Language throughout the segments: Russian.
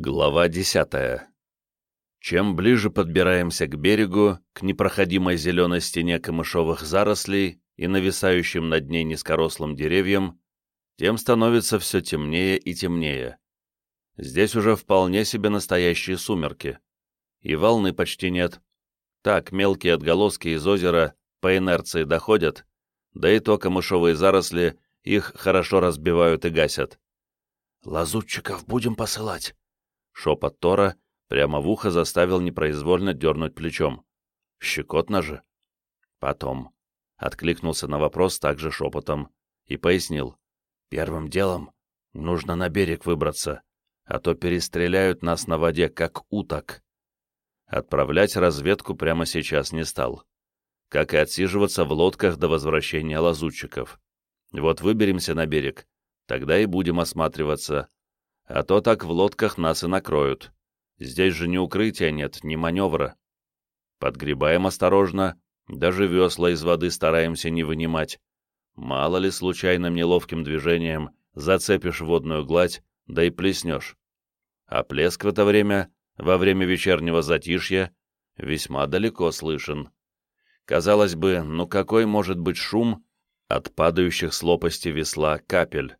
Глава десятая. Чем ближе подбираемся к берегу, к непроходимой зеленой стене камышовых зарослей и нависающим над ней низкорослым деревьям, тем становится все темнее и темнее. Здесь уже вполне себе настоящие сумерки. И волны почти нет. Так, мелкие отголоски из озера по инерции доходят, да и то камышовые заросли их хорошо разбивают и гасят. «Лазутчиков будем посылать», Шепот Тора прямо в ухо заставил непроизвольно дернуть плечом. Щекотно же. Потом. Откликнулся на вопрос также шепотом и пояснил. Первым делом нужно на берег выбраться, а то перестреляют нас на воде, как уток. Отправлять разведку прямо сейчас не стал. Как и отсиживаться в лодках до возвращения лазутчиков. Вот выберемся на берег, тогда и будем осматриваться, а то так в лодках нас и накроют. Здесь же ни укрытия нет, ни маневра. Подгребаем осторожно, даже весла из воды стараемся не вынимать. Мало ли случайным неловким движением зацепишь водную гладь, да и плеснешь. А плеск в это время, во время вечернего затишья, весьма далеко слышен. Казалось бы, ну какой может быть шум от падающих с лопасти весла капель?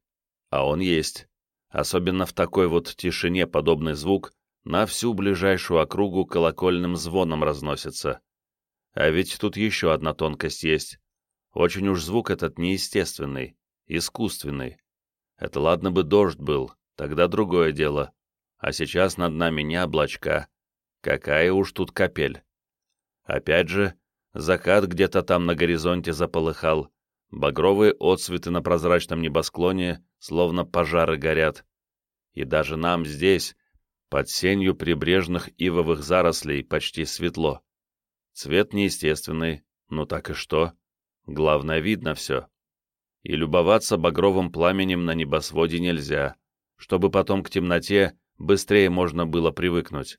А он есть особенно в такой вот тишине подобный звук на всю ближайшую округу колокольным звоном разносится. А ведь тут еще одна тонкость есть. Очень уж звук этот неестественный, искусственный. Это ладно бы дождь был, тогда другое дело. А сейчас над нами не облачка. Какая уж тут капель. Опять же, закат где-то там на горизонте заполыхал, багровые отсветы на прозрачном небосклоне, словно пожары горят. И даже нам здесь, под сенью прибрежных ивовых зарослей, почти светло. Цвет неестественный, ну так и что? Главное, видно все. И любоваться багровым пламенем на небосводе нельзя, чтобы потом к темноте быстрее можно было привыкнуть.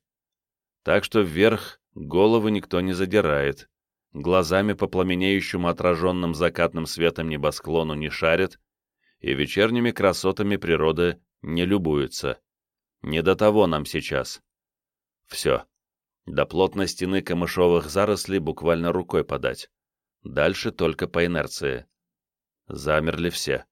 Так что вверх головы никто не задирает, глазами по пламенеющему отраженным закатным светом небосклону не шарит, и вечерними красотами природы не любуются. Не до того нам сейчас. Все. До плотной стены камышовых зарослей буквально рукой подать. Дальше только по инерции. Замерли все.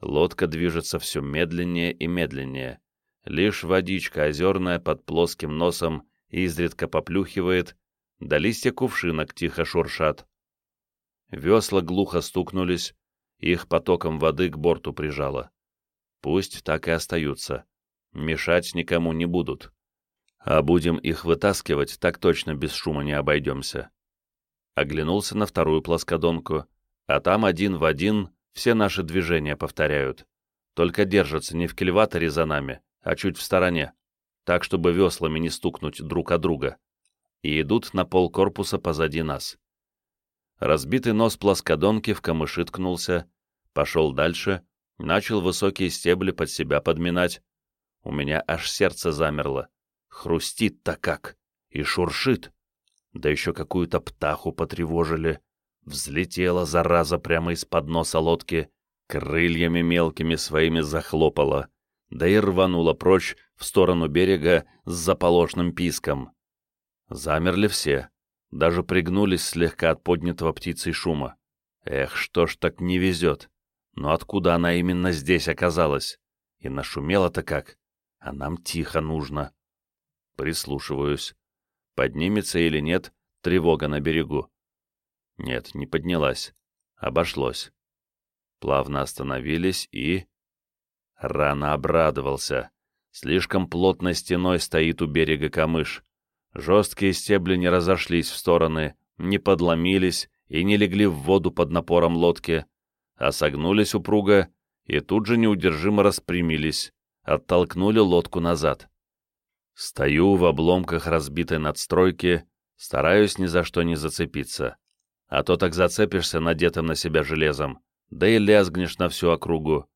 Лодка движется все медленнее и медленнее. Лишь водичка озерная под плоским носом изредка поплюхивает, да листья кувшинок тихо шуршат. Весла глухо стукнулись, их потоком воды к борту прижало. Пусть так и остаются. Мешать никому не будут. А будем их вытаскивать, так точно без шума не обойдемся. Оглянулся на вторую плоскодонку, а там один в один все наши движения повторяют. Только держатся не в кильваторе за нами, а чуть в стороне, так, чтобы веслами не стукнуть друг о друга. И идут на пол корпуса позади нас. Разбитый нос плоскодонки в камыши ткнулся, пошел дальше, начал высокие стебли под себя подминать. У меня аж сердце замерло. Хрустит-то как! И шуршит! Да еще какую-то птаху потревожили. Взлетела, зараза, прямо из-под носа лодки, крыльями мелкими своими захлопала, да и рванула прочь в сторону берега с заполошным писком. Замерли все, даже пригнулись слегка от поднятого птицей шума. Эх, что ж так не везет. Но откуда она именно здесь оказалась? И нашумела-то как. А нам тихо нужно. Прислушиваюсь. Поднимется или нет тревога на берегу? Нет, не поднялась. Обошлось. Плавно остановились и... Рано обрадовался. Слишком плотной стеной стоит у берега камыш. Жесткие стебли не разошлись в стороны, не подломились и не легли в воду под напором лодки, а согнулись упруго и тут же неудержимо распрямились, оттолкнули лодку назад. Стою в обломках разбитой надстройки, стараюсь ни за что не зацепиться, а то так зацепишься надетым на себя железом, да и лязгнешь на всю округу.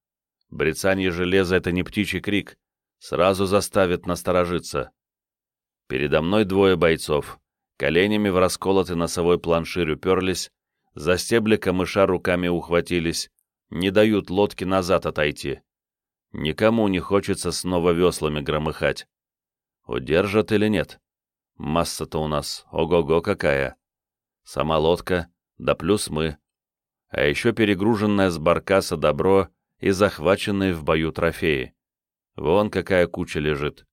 Брецанье железа — это не птичий крик, сразу заставит насторожиться. Передо мной двое бойцов. Коленями в расколотый носовой планширь уперлись, за стебли камыша руками ухватились, не дают лодке назад отойти. Никому не хочется снова веслами громыхать. Удержат или нет? Масса-то у нас, ого-го какая. Сама лодка, да плюс мы. А еще перегруженное с баркаса добро и захваченные в бою трофеи. Вон какая куча лежит.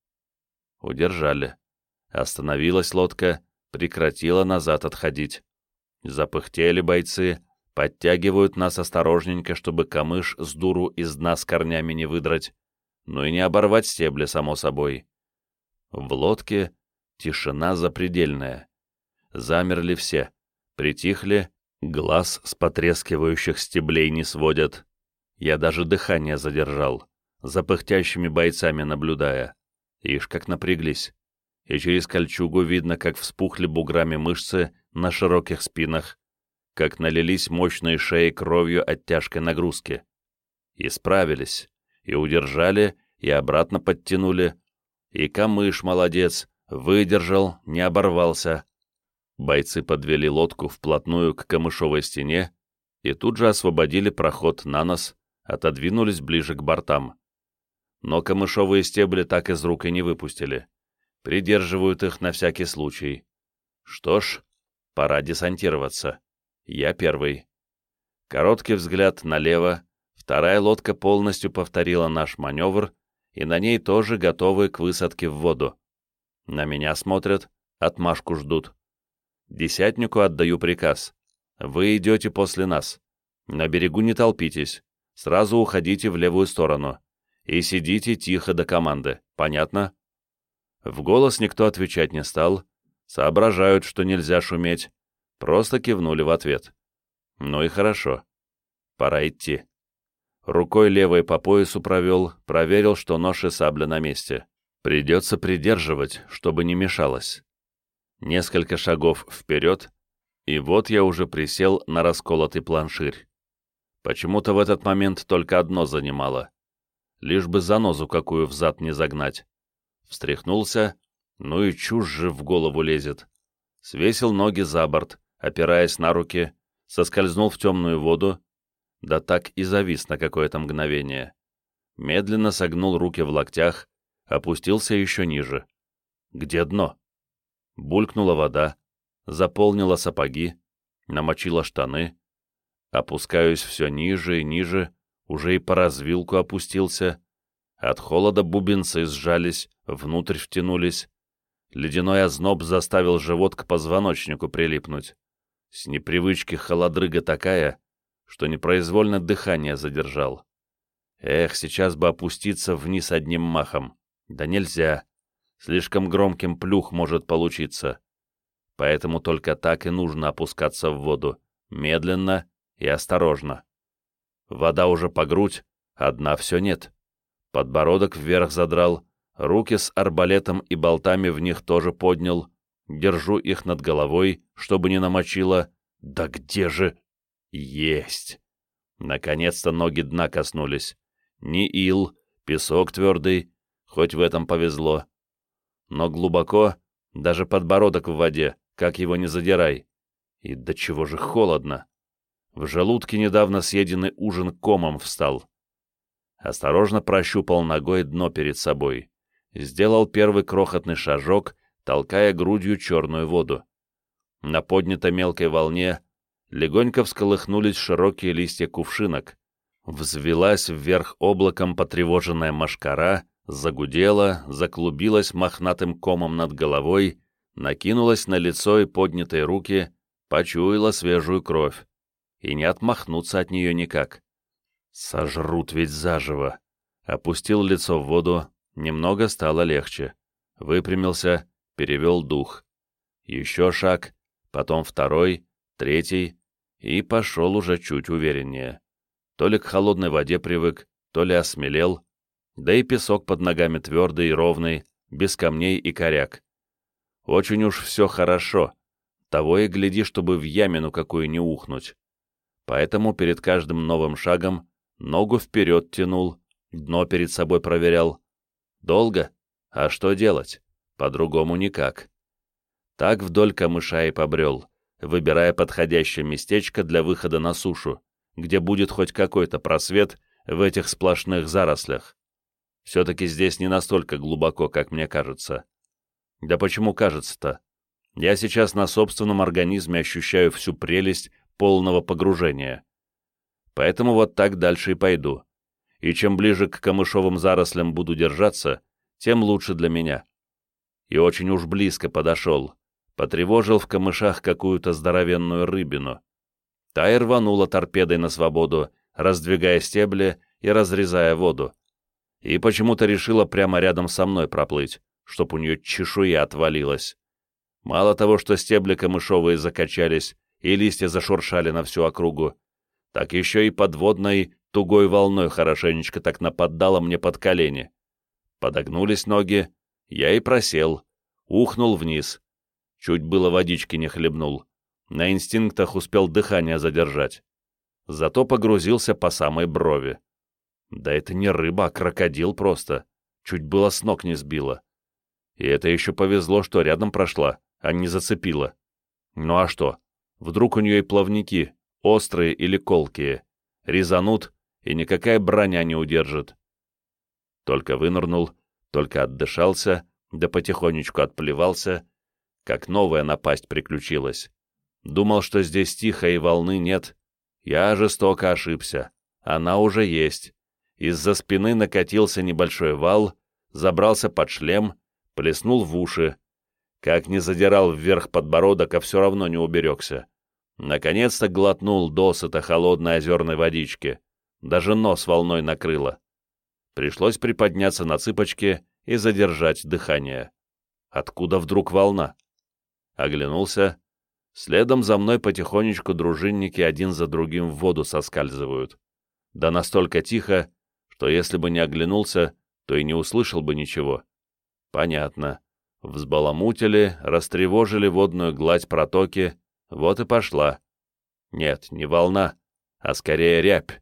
Удержали. Остановилась лодка, прекратила назад отходить. Запыхтели бойцы, подтягивают нас осторожненько, чтобы камыш с дуру из дна с корнями не выдрать, ну и не оборвать стебли, само собой. В лодке тишина запредельная. Замерли все, притихли, глаз с потрескивающих стеблей не сводят. Я даже дыхание задержал, за пыхтящими бойцами наблюдая. Ишь, как напряглись. И через кольчугу видно, как вспухли буграми мышцы на широких спинах, как налились мощные шеи кровью от тяжкой нагрузки. И справились, и удержали, и обратно подтянули. И камыш молодец, выдержал, не оборвался. Бойцы подвели лодку вплотную к камышовой стене и тут же освободили проход на нос, отодвинулись ближе к бортам. Но камышовые стебли так из рук и не выпустили. Придерживают их на всякий случай. Что ж, пора десантироваться. Я первый. Короткий взгляд налево, вторая лодка полностью повторила наш маневр, и на ней тоже готовы к высадке в воду. На меня смотрят, отмашку ждут. Десятнику отдаю приказ. Вы идете после нас. На берегу не толпитесь. Сразу уходите в левую сторону. И сидите тихо до команды. Понятно? В голос никто отвечать не стал. Соображают, что нельзя шуметь. Просто кивнули в ответ. Ну и хорошо. Пора идти. Рукой левой по поясу провел, проверил, что нож и сабля на месте. Придется придерживать, чтобы не мешалось. Несколько шагов вперед, и вот я уже присел на расколотый планширь. Почему-то в этот момент только одно занимало. Лишь бы занозу какую взад не загнать. Встряхнулся, ну и чушь же в голову лезет. Свесил ноги за борт, опираясь на руки, соскользнул в темную воду, да так и завис на какое-то мгновение. Медленно согнул руки в локтях, опустился еще ниже. Где дно? Булькнула вода, заполнила сапоги, намочила штаны. Опускаюсь все ниже и ниже, уже и по развилку опустился. От холода бубенцы сжались, внутрь втянулись. Ледяной озноб заставил живот к позвоночнику прилипнуть. С непривычки холодрыга такая, что непроизвольно дыхание задержал. Эх, сейчас бы опуститься вниз одним махом. Да нельзя. Слишком громким плюх может получиться. Поэтому только так и нужно опускаться в воду. Медленно и осторожно. Вода уже по грудь, одна все нет. Подбородок вверх задрал, руки с арбалетом и болтами в них тоже поднял, держу их над головой, чтобы не намочило. Да где же? Есть! Наконец-то ноги дна коснулись. Ни ил, песок твердый, хоть в этом повезло. Но глубоко, даже подбородок в воде, как его не задирай. И до чего же холодно. В желудке недавно съеденный ужин комом встал. Осторожно прощупал ногой дно перед собой. Сделал первый крохотный шажок толкая грудью черную воду. На поднятой мелкой волне легонько всколыхнулись широкие листья кувшинок. Взвелась вверх облаком потревоженная машкара, загудела, заклубилась мохнатым комом над головой, накинулась на лицо и поднятые руки, почуяла свежую кровь. И не отмахнуться от нее никак. Сожрут ведь заживо. Опустил лицо в воду, немного стало легче. Выпрямился, перевел дух. Еще шаг, потом второй, третий, и пошел уже чуть увереннее. То ли к холодной воде привык, то ли осмелел, да и песок под ногами твердый и ровный, без камней и коряк. Очень уж все хорошо, того и гляди, чтобы в ямину какую не ухнуть. Поэтому перед каждым новым шагом ногу вперед тянул, дно перед собой проверял. Долго? А что делать? По-другому никак. Так вдоль камыша и побрел, выбирая подходящее местечко для выхода на сушу, где будет хоть какой-то просвет в этих сплошных зарослях. Все-таки здесь не настолько глубоко, как мне кажется. Да почему кажется-то? Я сейчас на собственном организме ощущаю всю прелесть полного погружения. Поэтому вот так дальше и пойду. И чем ближе к камышовым зарослям буду держаться, тем лучше для меня. И очень уж близко подошел. Потревожил в камышах какую-то здоровенную рыбину. Та и рванула торпедой на свободу, раздвигая стебли и разрезая воду. И почему-то решила прямо рядом со мной проплыть, чтоб у нее чешуя отвалилась. Мало того, что стебли камышовые закачались и листья зашуршали на всю округу, так еще и подводной тугой волной хорошенечко так нападала мне под колени. Подогнулись ноги, я и просел, ухнул вниз. Чуть было водички не хлебнул. На инстинктах успел дыхание задержать. Зато погрузился по самой брови. Да это не рыба, а крокодил просто. Чуть было с ног не сбило. И это еще повезло, что рядом прошла, а не зацепила. Ну а что? Вдруг у нее и плавники, острые или колкие. Резанут, и никакая броня не удержит. Только вынырнул, только отдышался, да потихонечку отплевался, как новая напасть приключилась. Думал, что здесь тихо и волны нет. Я жестоко ошибся. Она уже есть. Из-за спины накатился небольшой вал, забрался под шлем, плеснул в уши. Как не задирал вверх подбородок, а все равно не уберегся. Наконец-то глотнул досыта холодной озерной водички. Даже нос волной накрыло. Пришлось приподняться на цыпочки и задержать дыхание. Откуда вдруг волна? Оглянулся. Следом за мной потихонечку дружинники один за другим в воду соскальзывают. Да настолько тихо, что если бы не оглянулся, то и не услышал бы ничего. Понятно. Взбаламутили, растревожили водную гладь протоки, вот и пошла. Нет, не волна, а скорее рябь.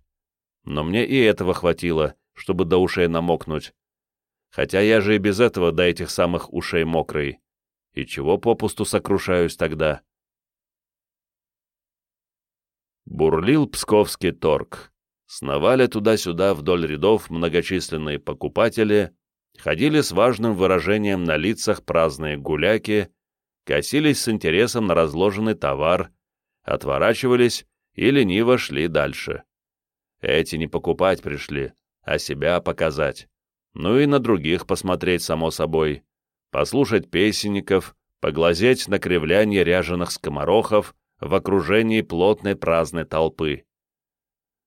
Но мне и этого хватило, чтобы до ушей намокнуть. Хотя я же и без этого до этих самых ушей мокрый. И чего попусту сокрушаюсь тогда? Бурлил псковский торг. Сновали туда-сюда вдоль рядов многочисленные покупатели, ходили с важным выражением на лицах праздные гуляки, косились с интересом на разложенный товар, отворачивались и лениво шли дальше. Эти не покупать пришли, а себя показать. Ну и на других посмотреть, само собой. Послушать песенников, поглазеть на кривляние ряженых скоморохов в окружении плотной праздной толпы.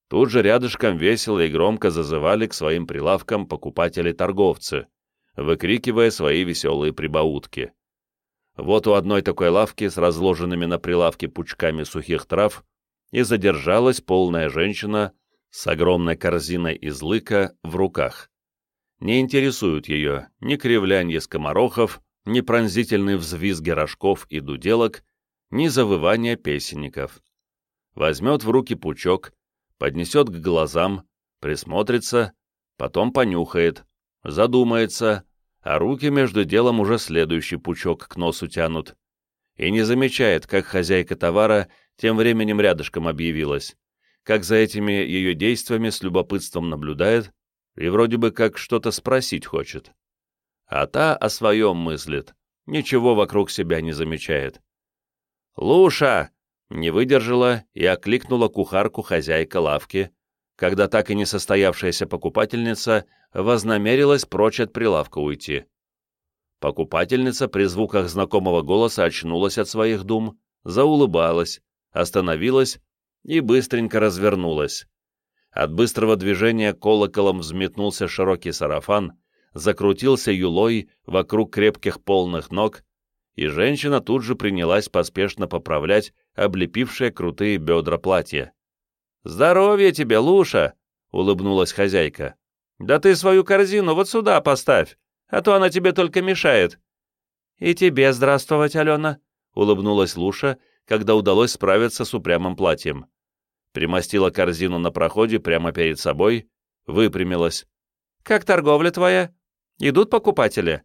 Тут же рядышком весело и громко зазывали к своим прилавкам покупатели-торговцы, выкрикивая свои веселые прибаутки. Вот у одной такой лавки с разложенными на прилавке пучками сухих трав и задержалась полная женщина с огромной корзиной из лыка в руках. Не интересуют ее ни кривлянье скоморохов, ни пронзительный взвизги рожков и дуделок, ни завывание песенников. Возьмет в руки пучок, поднесет к глазам, присмотрится, потом понюхает, задумается, а руки между делом уже следующий пучок к носу тянут. И не замечает, как хозяйка товара тем временем рядышком объявилась, как за этими ее действиями с любопытством наблюдает и вроде бы как что-то спросить хочет. А та о своем мыслит, ничего вокруг себя не замечает. «Луша!» Не выдержала и окликнула кухарку хозяйка лавки, когда так и не состоявшаяся покупательница вознамерилась прочь от прилавка уйти. Покупательница при звуках знакомого голоса очнулась от своих дум, заулыбалась, остановилась и быстренько развернулась. От быстрого движения колоколом взметнулся широкий сарафан, закрутился юлой вокруг крепких полных ног, и женщина тут же принялась поспешно поправлять облепившее крутые бедра платья. «Здоровья тебе, Луша!» — улыбнулась хозяйка. «Да ты свою корзину вот сюда поставь, а то она тебе только мешает». «И тебе здравствовать, Алена!» — улыбнулась Луша, когда удалось справиться с упрямым платьем. Примостила корзину на проходе прямо перед собой, выпрямилась. «Как торговля твоя? Идут покупатели?»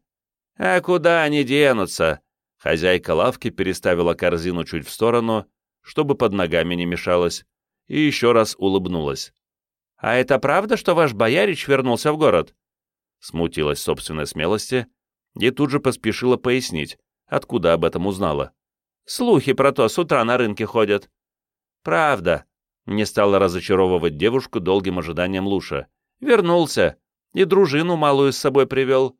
«А куда они денутся?» Хозяйка лавки переставила корзину чуть в сторону, чтобы под ногами не мешалось, и еще раз улыбнулась. «А это правда, что ваш боярич вернулся в город?» Смутилась собственной смелости и тут же поспешила пояснить, откуда об этом узнала. «Слухи про то с утра на рынке ходят». «Правда», — не стала разочаровывать девушку долгим ожиданием Луша. «Вернулся и дружину малую с собой привел.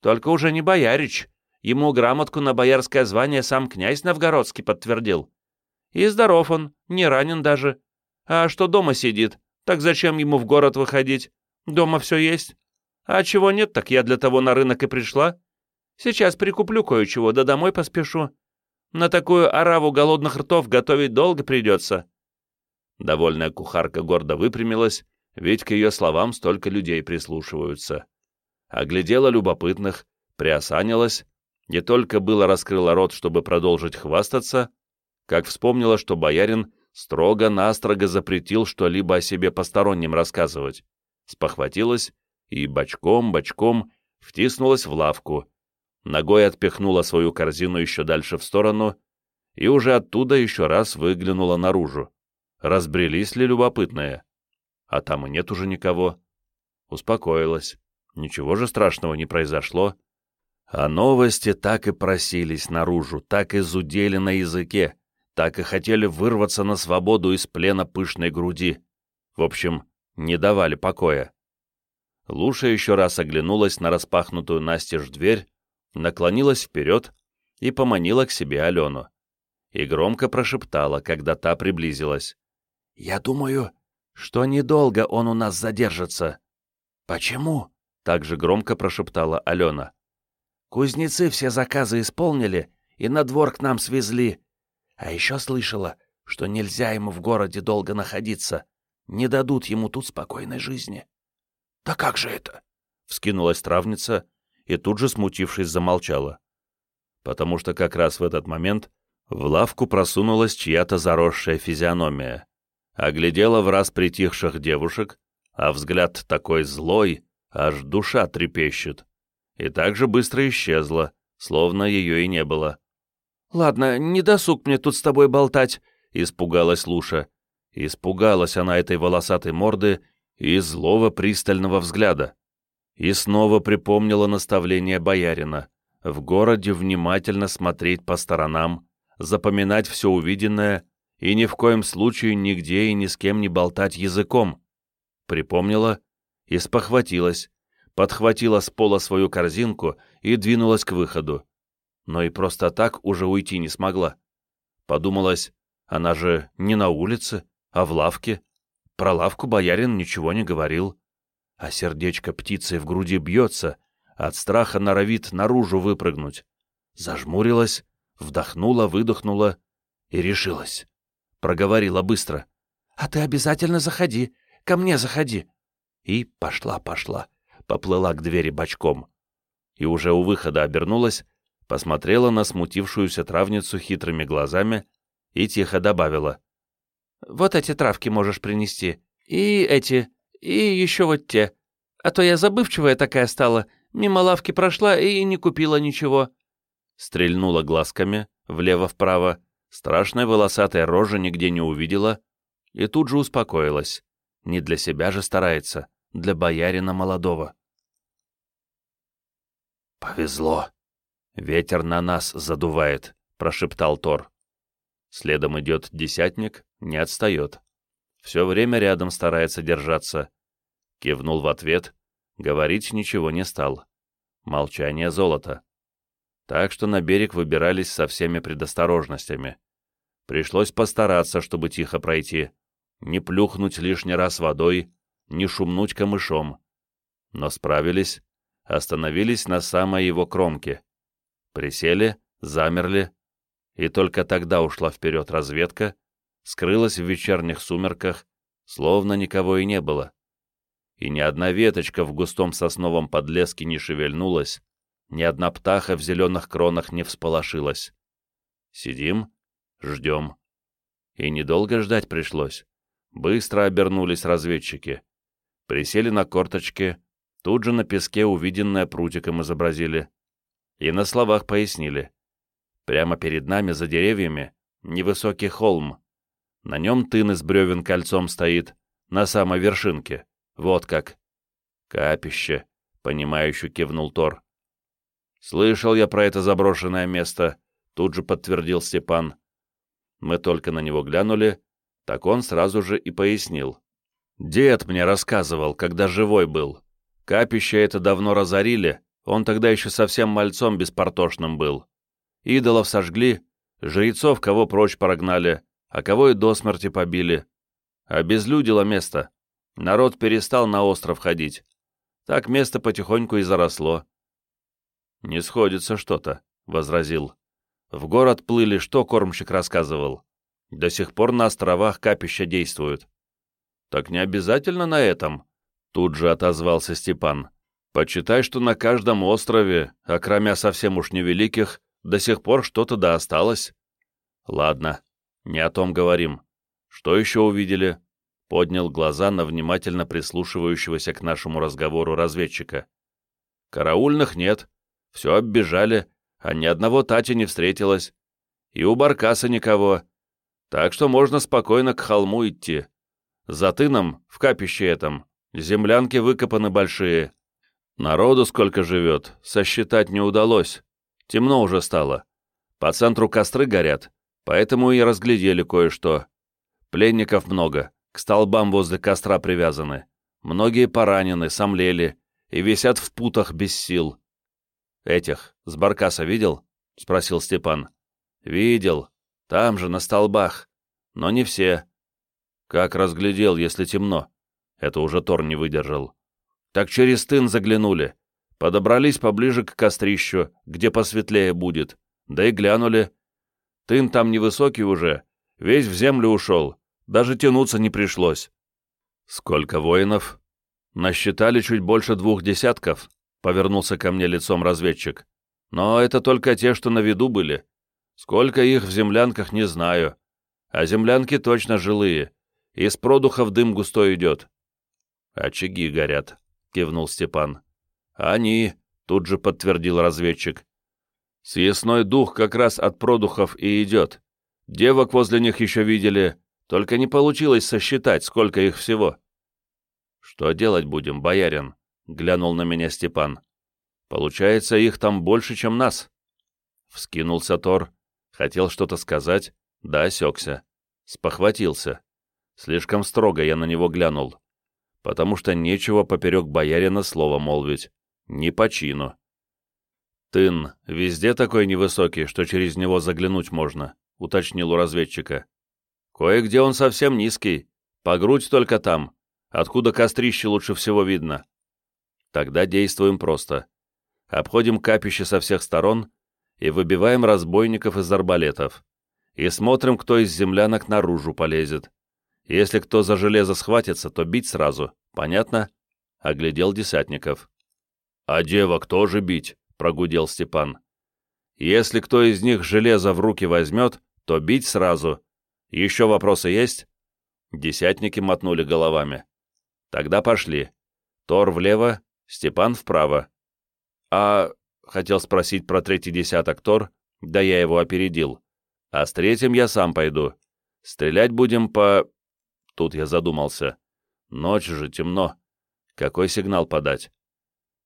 Только уже не боярич. Ему грамотку на боярское звание сам князь Новгородский подтвердил. И здоров он, не ранен даже. А что дома сидит, так зачем ему в город выходить? Дома все есть. А чего нет, так я для того на рынок и пришла. Сейчас прикуплю кое-чего, да домой поспешу. На такую ораву голодных ртов готовить долго придется». Довольная кухарка гордо выпрямилась, ведь к ее словам столько людей прислушиваются. Оглядела любопытных, приосанилась, не только было раскрыла рот, чтобы продолжить хвастаться, как вспомнила, что боярин строго-настрого запретил что-либо о себе посторонним рассказывать, спохватилась и бочком-бочком втиснулась в лавку, ногой отпихнула свою корзину еще дальше в сторону и уже оттуда еще раз выглянула наружу. Разбрелись ли любопытные? А там и нет уже никого. Успокоилась. Ничего же страшного не произошло. А новости так и просились наружу, так и зудели на языке, так и хотели вырваться на свободу из плена пышной груди. В общем, не давали покоя. Луша еще раз оглянулась на распахнутую настежь дверь, наклонилась вперед и поманила к себе Алену. И громко прошептала, когда та приблизилась. «Я думаю, что недолго он у нас задержится». «Почему?» — также громко прошептала Алена. «Кузнецы все заказы исполнили и на двор к нам свезли. А еще слышала, что нельзя ему в городе долго находиться. Не дадут ему тут спокойной жизни». «Да как же это?» — вскинулась травница и тут же, смутившись, замолчала. Потому что как раз в этот момент в лавку просунулась чья-то заросшая физиономия. Оглядела в раз притихших девушек, а взгляд такой злой, аж душа трепещет. И так же быстро исчезла, словно ее и не было. «Ладно, не досуг мне тут с тобой болтать», — испугалась Луша. Испугалась она этой волосатой морды и злого пристального взгляда. И снова припомнила наставление боярина — в городе внимательно смотреть по сторонам, запоминать все увиденное и ни в коем случае нигде и ни с кем не болтать языком. Припомнила и спохватилась, подхватила с пола свою корзинку и двинулась к выходу. Но и просто так уже уйти не смогла. Подумалось, она же не на улице, а в лавке. Про лавку боярин ничего не говорил. А сердечко птицы в груди бьется, от страха норовит наружу выпрыгнуть. Зажмурилась, вдохнула, выдохнула и решилась проговорила быстро. «А ты обязательно заходи, ко мне заходи». И пошла-пошла, поплыла к двери бочком. И уже у выхода обернулась, посмотрела на смутившуюся травницу хитрыми глазами и тихо добавила. «Вот эти травки можешь принести, и эти, и еще вот те. А то я забывчивая такая стала, мимо лавки прошла и не купила ничего». Стрельнула глазками влево-вправо, Страшной волосатой рожи нигде не увидела и тут же успокоилась. Не для себя же старается, для боярина молодого. «Повезло. Ветер на нас задувает», — прошептал Тор. Следом идет десятник, не отстает. Все время рядом старается держаться. Кивнул в ответ, говорить ничего не стал. Молчание золота. Так что на берег выбирались со всеми предосторожностями. Пришлось постараться, чтобы тихо пройти, не плюхнуть лишний раз водой, не шумнуть камышом. Но справились, остановились на самой его кромке. Присели, замерли, и только тогда ушла вперед разведка, скрылась в вечерних сумерках, словно никого и не было. И ни одна веточка в густом сосновом подлеске не шевельнулась, ни одна птаха в зеленых кронах не всполошилась. Сидим, Ждем. И недолго ждать пришлось. Быстро обернулись разведчики. Присели на корточки, тут же на песке увиденное прутиком изобразили. И на словах пояснили. Прямо перед нами, за деревьями, невысокий холм. На нем тын из бревен кольцом стоит, на самой вершинке. Вот как. Капище, понимающе кивнул Тор. «Слышал я про это заброшенное место», — тут же подтвердил Степан. Мы только на него глянули, так он сразу же и пояснил. «Дед мне рассказывал, когда живой был. Капище это давно разорили, он тогда еще совсем мальцом беспортошным был. Идолов сожгли, жрецов кого прочь прогнали, а кого и до смерти побили. Обезлюдило место. Народ перестал на остров ходить. Так место потихоньку и заросло. «Не сходится что-то», — возразил. «В город плыли, что кормщик рассказывал. До сих пор на островах капища действуют». «Так не обязательно на этом», — тут же отозвался Степан. «Почитай, что на каждом острове, окромя совсем уж невеликих, до сих пор что-то да осталось». «Ладно, не о том говорим. Что еще увидели?» Поднял глаза на внимательно прислушивающегося к нашему разговору разведчика. «Караульных нет. Все оббежали, а ни одного Тати не встретилось. И у Баркаса никого. Так что можно спокойно к холму идти. За тыном, в капище этом, землянки выкопаны большие. Народу сколько живет, сосчитать не удалось. Темно уже стало. По центру костры горят, поэтому и разглядели кое-что. Пленников много, к столбам возле костра привязаны. Многие поранены, сомлели и висят в путах без сил. «Этих с баркаса видел?» — спросил Степан. «Видел. Там же, на столбах. Но не все. Как разглядел, если темно?» Это уже Тор не выдержал. «Так через тын заглянули. Подобрались поближе к кострищу, где посветлее будет. Да и глянули. Тын там невысокий уже, весь в землю ушел. Даже тянуться не пришлось. Сколько воинов? Насчитали чуть больше двух десятков, повернулся ко мне лицом разведчик. Но это только те, что на виду были. Сколько их в землянках, не знаю. А землянки точно жилые. Из продухов дым густой идет. Очаги горят, кивнул Степан. Они, тут же подтвердил разведчик. Съестной дух как раз от продухов и идет. Девок возле них еще видели, только не получилось сосчитать, сколько их всего. «Что делать будем, боярин?» — глянул на меня Степан. «Получается, их там больше, чем нас». Вскинулся Тор, хотел что-то сказать, да осекся. Спохватился. Слишком строго я на него глянул. Потому что нечего поперек боярина слова молвить. Не по чину. «Тын везде такой невысокий, что через него заглянуть можно», — уточнил у разведчика. Кое-где он совсем низкий, по грудь только там, откуда кострище лучше всего видно. Тогда действуем просто. Обходим капище со всех сторон и выбиваем разбойников из арбалетов. И смотрим, кто из землянок наружу полезет. Если кто за железо схватится, то бить сразу. Понятно? Оглядел десятников. «А девок тоже бить», — прогудел Степан. «Если кто из них железо в руки возьмет, то бить сразу, еще вопросы есть?» Десятники мотнули головами. «Тогда пошли. Тор влево, Степан вправо». «А...» — хотел спросить про третий десяток Тор, да я его опередил. «А с третьим я сам пойду. Стрелять будем по...» Тут я задумался. «Ночь же, темно. Какой сигнал подать?»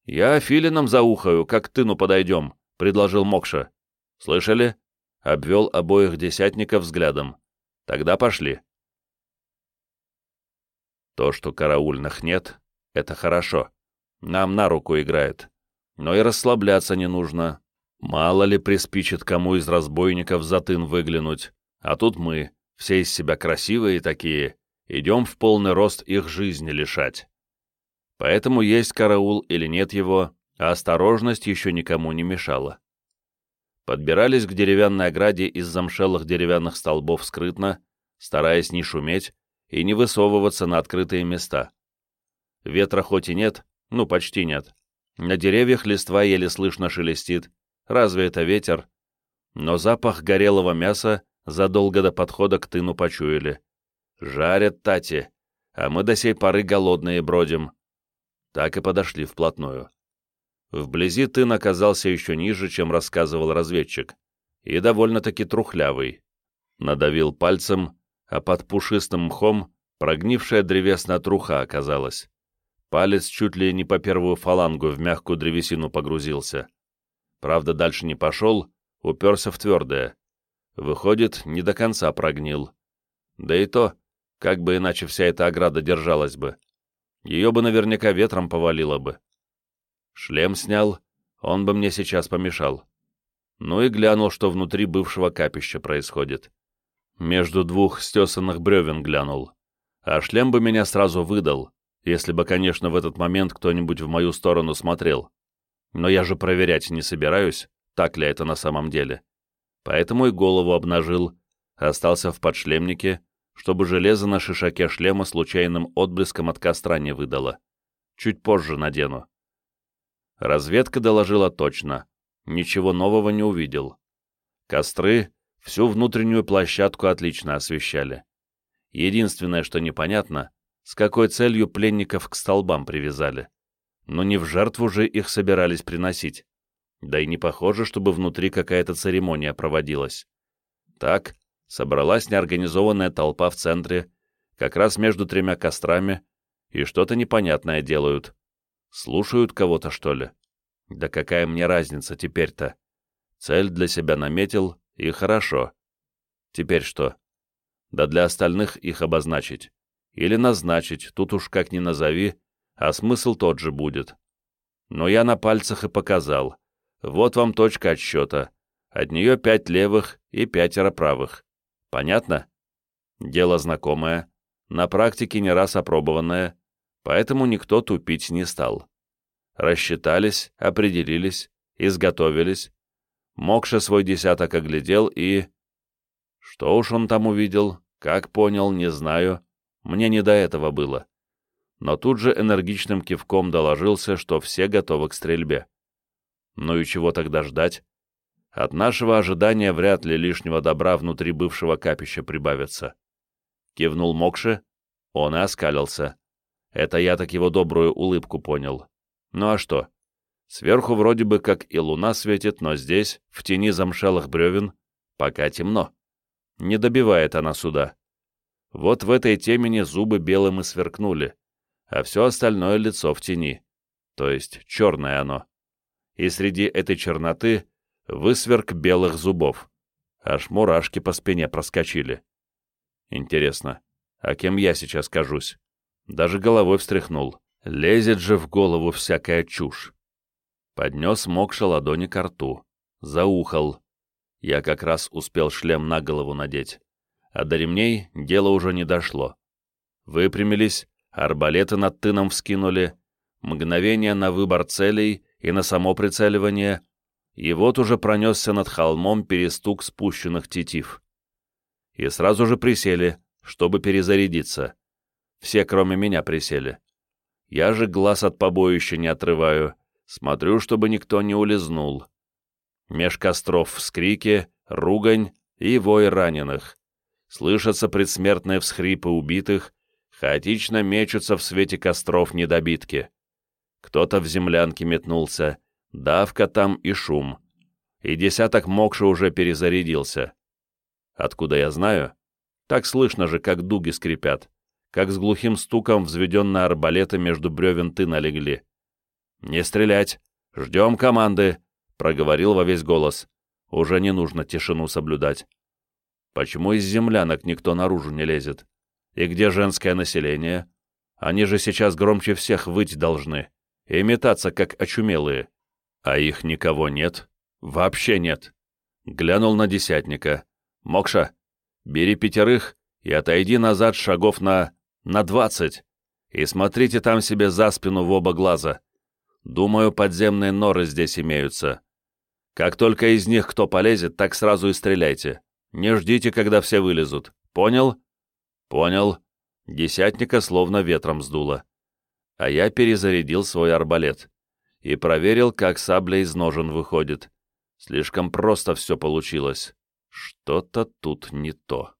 «Я филином заухаю, как к тыну подойдем», — предложил Мокша. «Слышали?» — обвел обоих десятников взглядом. Тогда пошли. То, что караульных нет, это хорошо. Нам на руку играет. Но и расслабляться не нужно. Мало ли приспичит кому из разбойников за тын выглянуть. А тут мы, все из себя красивые такие, идем в полный рост их жизни лишать. Поэтому есть караул или нет его, а осторожность еще никому не мешала подбирались к деревянной ограде из замшелых деревянных столбов скрытно, стараясь не шуметь и не высовываться на открытые места. Ветра хоть и нет, ну почти нет. На деревьях листва еле слышно шелестит. Разве это ветер? Но запах горелого мяса задолго до подхода к тыну почуяли. Жарят тати, а мы до сей поры голодные бродим. Так и подошли вплотную. Вблизи тын оказался еще ниже, чем рассказывал разведчик, и довольно-таки трухлявый. Надавил пальцем, а под пушистым мхом прогнившая древесная труха оказалась. Палец чуть ли не по первую фалангу в мягкую древесину погрузился. Правда, дальше не пошел, уперся в твердое. Выходит, не до конца прогнил. Да и то, как бы иначе вся эта ограда держалась бы. Ее бы наверняка ветром повалило бы. Шлем снял, он бы мне сейчас помешал. Ну и глянул, что внутри бывшего капища происходит. Между двух стесанных бревен глянул. А шлем бы меня сразу выдал, если бы, конечно, в этот момент кто-нибудь в мою сторону смотрел. Но я же проверять не собираюсь, так ли это на самом деле. Поэтому и голову обнажил, остался в подшлемнике, чтобы железо на шишаке шлема случайным отблеском от костра не выдало. Чуть позже надену. Разведка доложила точно. Ничего нового не увидел. Костры всю внутреннюю площадку отлично освещали. Единственное, что непонятно, с какой целью пленников к столбам привязали. Но не в жертву же их собирались приносить. Да и не похоже, чтобы внутри какая-то церемония проводилась. Так, собралась неорганизованная толпа в центре, как раз между тремя кострами, и что-то непонятное делают. Слушают кого-то, что ли? Да какая мне разница теперь-то? Цель для себя наметил, и хорошо. Теперь что? Да для остальных их обозначить. Или назначить, тут уж как ни назови, а смысл тот же будет. Но я на пальцах и показал. Вот вам точка отсчета. От нее пять левых и пятеро правых. Понятно? Дело знакомое, на практике не раз опробованное, поэтому никто тупить не стал. Рассчитались, определились, изготовились. Мокша свой десяток оглядел и... Что уж он там увидел, как понял, не знаю. Мне не до этого было. Но тут же энергичным кивком доложился, что все готовы к стрельбе. Ну и чего тогда ждать? От нашего ожидания вряд ли лишнего добра внутри бывшего капища прибавится. Кивнул Мокше, он и оскалился. Это я так его добрую улыбку понял. Ну а что? Сверху вроде бы как и луна светит, но здесь, в тени замшелых бревен, пока темно. Не добивает она сюда. Вот в этой темени зубы белым и сверкнули, а все остальное лицо в тени, то есть черное оно. И среди этой черноты высверк белых зубов. Аж мурашки по спине проскочили. Интересно, а кем я сейчас кажусь? Даже головой встряхнул. Лезет же в голову всякая чушь. Поднес мокши ладони к рту. Заухал. Я как раз успел шлем на голову надеть. А до ремней дело уже не дошло. Выпрямились, арбалеты над тыном вскинули, мгновение на выбор целей и на само прицеливание, и вот уже пронесся над холмом перестук спущенных тетив. И сразу же присели, чтобы перезарядиться. Все, кроме меня, присели. Я же глаз от побоища не отрываю, смотрю, чтобы никто не улизнул. Меж костров вскрики, ругань и вой раненых. Слышатся предсмертные всхрипы убитых, хаотично мечутся в свете костров недобитки. Кто-то в землянке метнулся, давка там и шум. И десяток мокши уже перезарядился. Откуда я знаю? Так слышно же, как дуги скрипят как с глухим стуком взведенные арбалеты между бревен ты налегли. «Не стрелять! Ждем команды!» — проговорил во весь голос. Уже не нужно тишину соблюдать. Почему из землянок никто наружу не лезет? И где женское население? Они же сейчас громче всех выть должны и метаться, как очумелые. А их никого нет? Вообще нет. Глянул на десятника. «Мокша, бери пятерых и отойди назад шагов на на двадцать, и смотрите там себе за спину в оба глаза. Думаю, подземные норы здесь имеются. Как только из них кто полезет, так сразу и стреляйте. Не ждите, когда все вылезут. Понял? Понял. Десятника словно ветром сдуло. А я перезарядил свой арбалет и проверил, как сабля из ножен выходит. Слишком просто все получилось. Что-то тут не то.